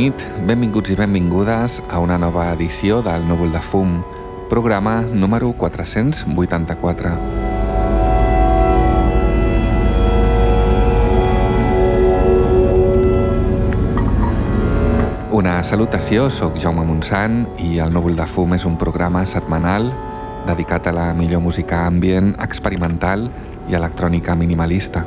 nit, benvinguts i benvingudes a una nova edició del Núvol de Fum, programa número 484. Una salutació, sóc Jaume Montsant i el Núvol de Fum és un programa setmanal dedicat a la millor música ambient, experimental i electrònica minimalista.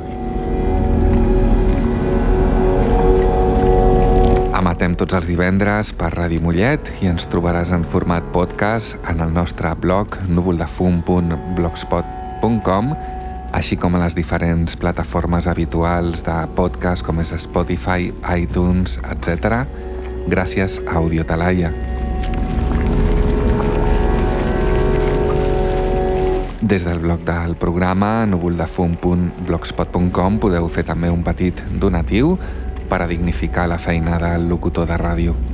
Tots els divendres per Ràdio Mollet i ens trobaràs en format podcast en el nostre blog núvoldefum.blogspot.com així com a les diferents plataformes habituals de podcast com és Spotify, iTunes, etc. gràcies a Audiotalaia. Des del blog del programa núvoldefum.blogspot.com podeu fer també un petit donatiu per a dignificar la feina del locutor de ràdio.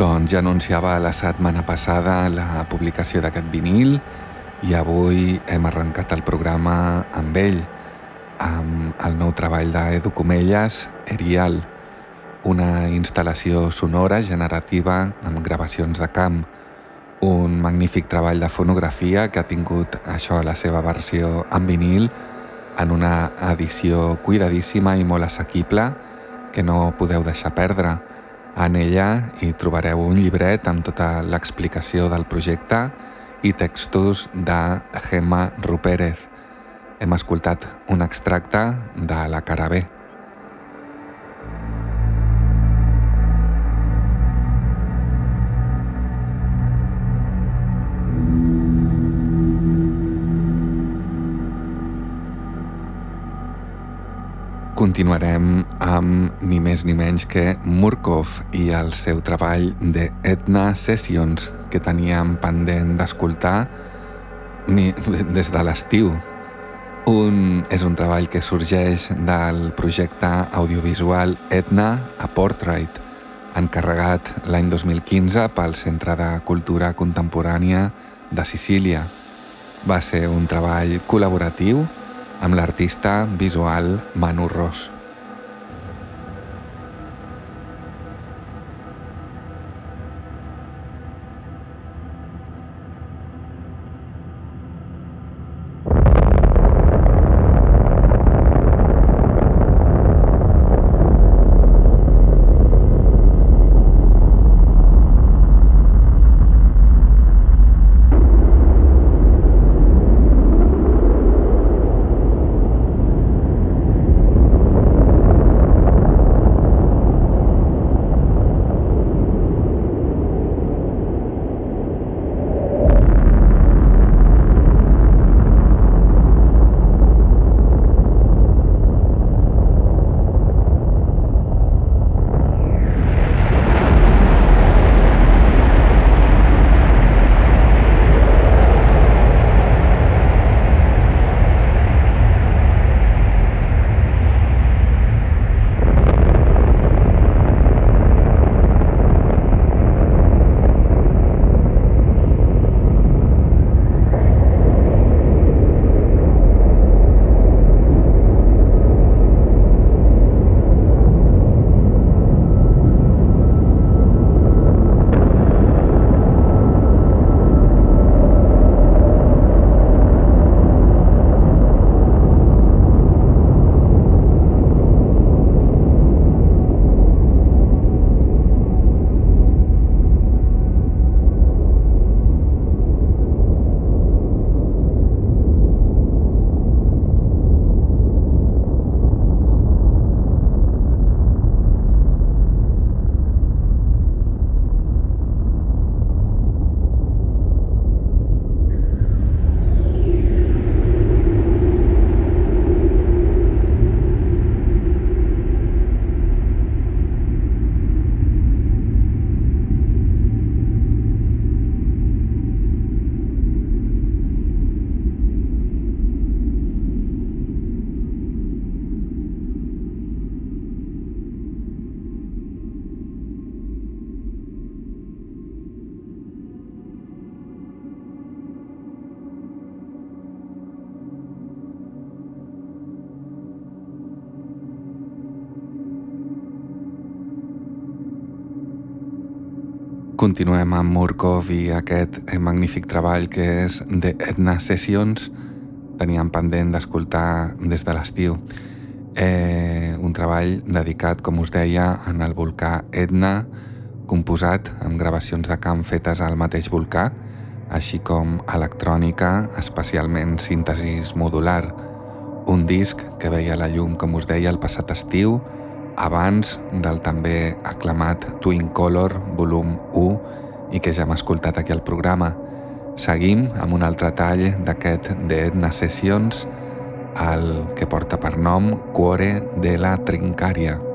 Doncs ja anunciava la setmana passada la publicació d'aquest vinil i avui hem arrencat el programa amb ell, amb el nou treball d'Edu Comelles, Erial, una instal·lació sonora generativa amb gravacions de camp, un magnífic treball de fonografia que ha tingut això la seva versió en vinil en una edició cuidadíssima i molt assequible que no podeu deixar perdre. En ella hi trobareu un llibret amb tota l'explicació del projecte i textos de Gemma Rupérez. Hem escoltat un extracte de la cara B. Continuarem amb ni més ni menys que Murkov i el seu treball de Etna Sessions que teníem pendent d'escoltar des de l'estiu. Un, és un treball que sorgeix del projecte audiovisual Etna a Portrait, encarregat l'any 2015 pel Centre de Cultura Contemporània de Sicília. Va ser un treball col·laboratiu amb l'artista visual Manu Ross. Continuem amb Murkov i aquest magnífic treball que és The Etna Sessions. Teníem pendent d'escoltar des de l'estiu. Eh, un treball dedicat, com us deia, en el volcà Etna, composat amb gravacions de camp fetes al mateix volcà, així com electrònica, especialment síntesis modular. Un disc que veia la llum, com us deia, el passat estiu, abans del també aclamat Twin Color volum 1 i que ja hem escoltat aquí al programa. Seguim amb un altre tall d'aquest de Etna Sessions, el que porta per nom Cuore de la Trincària.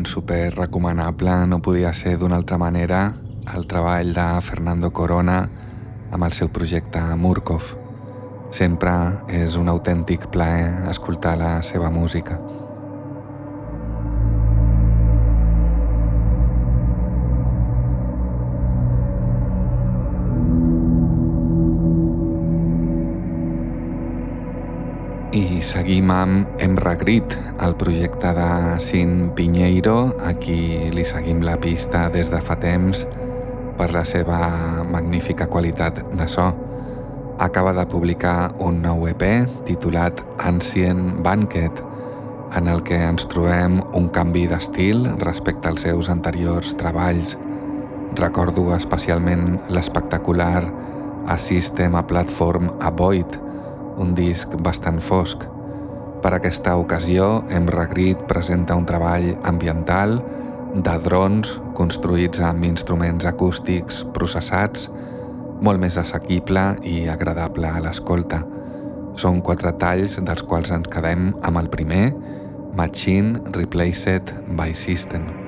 Doncs super recomanable, no podia ser d'una altra manera el treball de Fernando Corona amb el seu projecte Murkov. Sempre és un autèntic plaer escoltar la seva música. Seguim amb Emragrit, el projecte de Sin Pinheiro, a qui li seguim la pista des de fa temps per la seva magnífica qualitat de so. Acaba de publicar un nou EP titulat Ancient Banquet, en el que ens trobem un canvi d'estil respecte als seus anteriors treballs. Recordo especialment l'espectacular A System a Platform Avoid, un disc bastant fosc. Per aquesta ocasió, Emregrit presenta un treball ambiental de drons construïts amb instruments acústics processats, molt més assequible i agradable a l'escolta. Són quatre talls dels quals ens quedem amb el primer, Machine Replaced by System.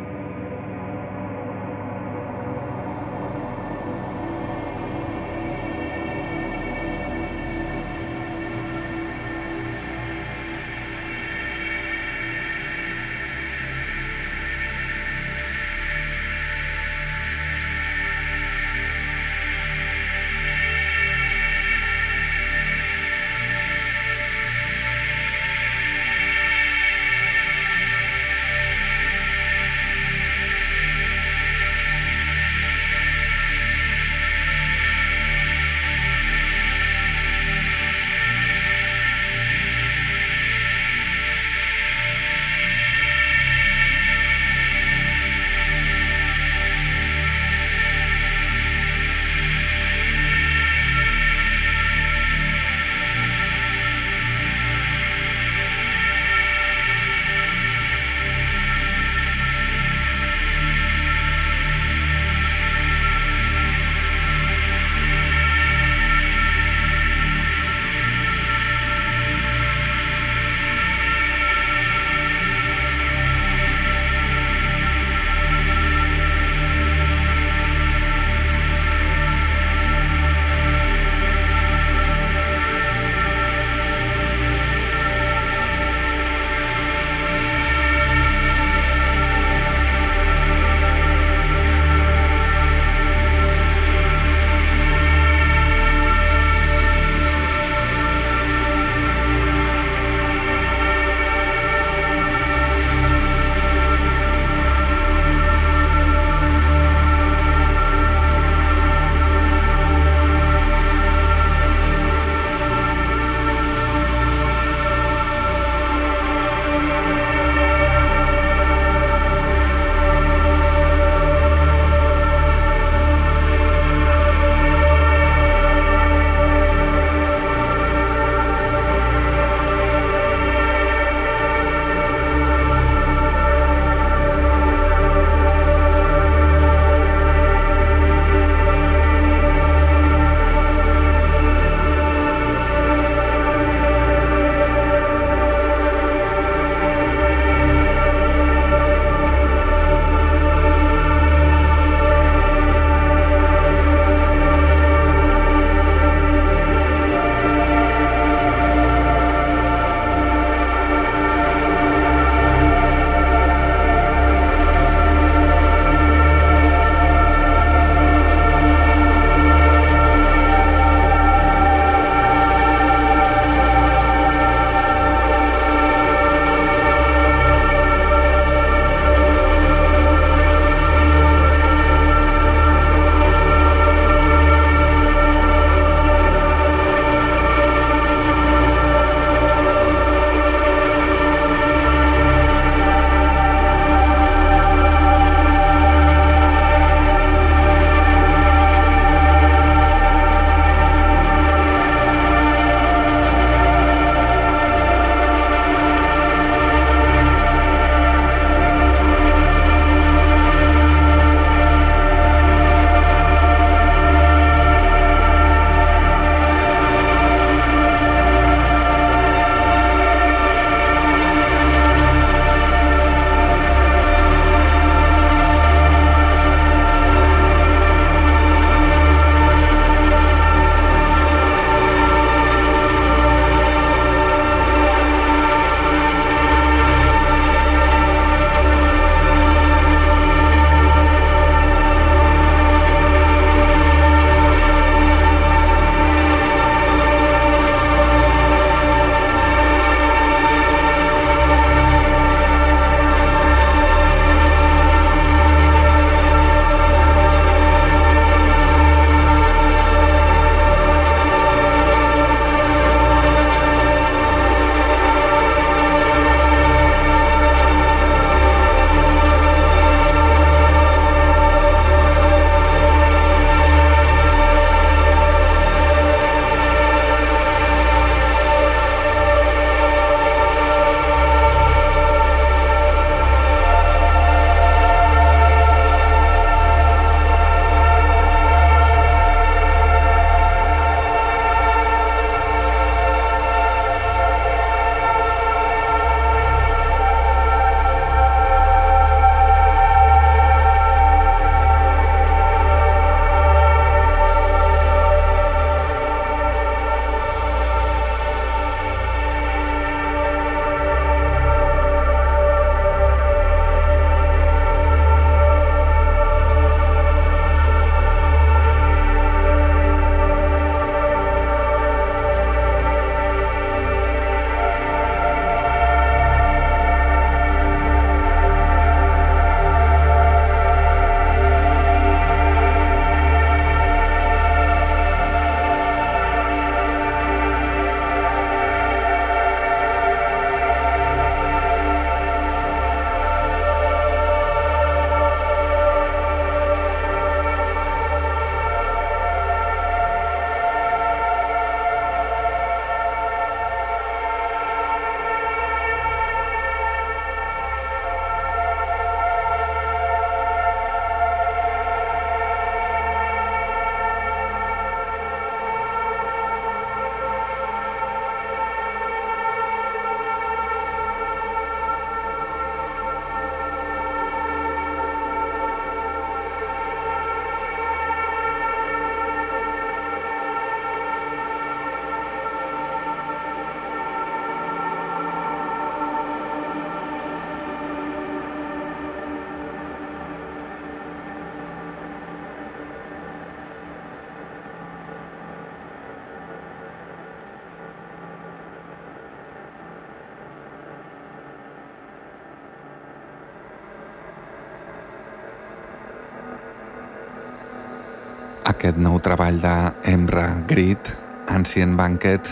Aquest nou treball d'Emra Grit, Ancient Banquet,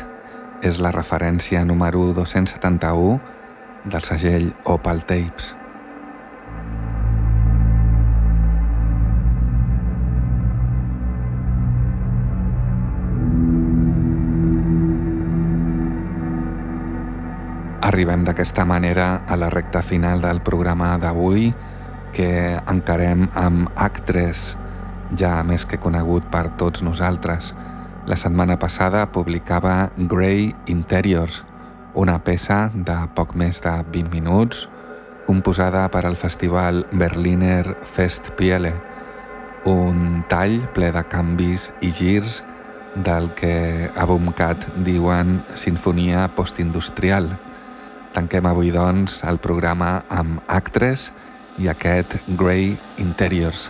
és la referència número 271 del segell Opal Tapes. Arribem d'aquesta manera a la recta final del programa d'avui que encarem amb Actres, ja més que conegut per tots nosaltres. La setmana passada publicava Grey Interiors, una peça de poc més de 20 minuts composada per al festival Berliner Festspiele, un tall ple de canvis i girs del que a Bumcat diuen sinfonia postindustrial, Tanquem avui, doncs, el programa amb Actres i aquest Grey Interiors.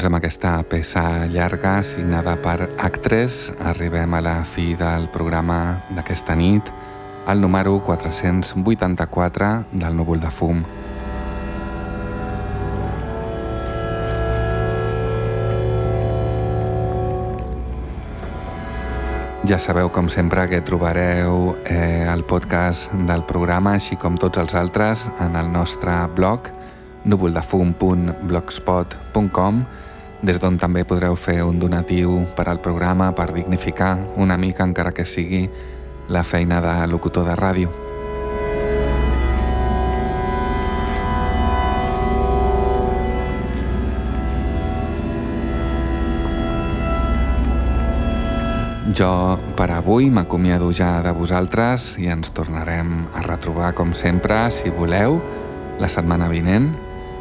Doncs amb aquesta peça llarga signada per Actres arribem a la fi del programa d'aquesta nit, el número 484 del núvol de fum. Ja sabeu, com sempre, que trobareu eh, el podcast del programa, així com tots els altres, en el nostre blog núvoldefum.blogspot.com des d'on també podreu fer un donatiu per al programa per dignificar una mica, encara que sigui, la feina de locutor de ràdio. Jo per avui m'acomiado ja de vosaltres i ens tornarem a retrobar com sempre, si voleu, la setmana vinent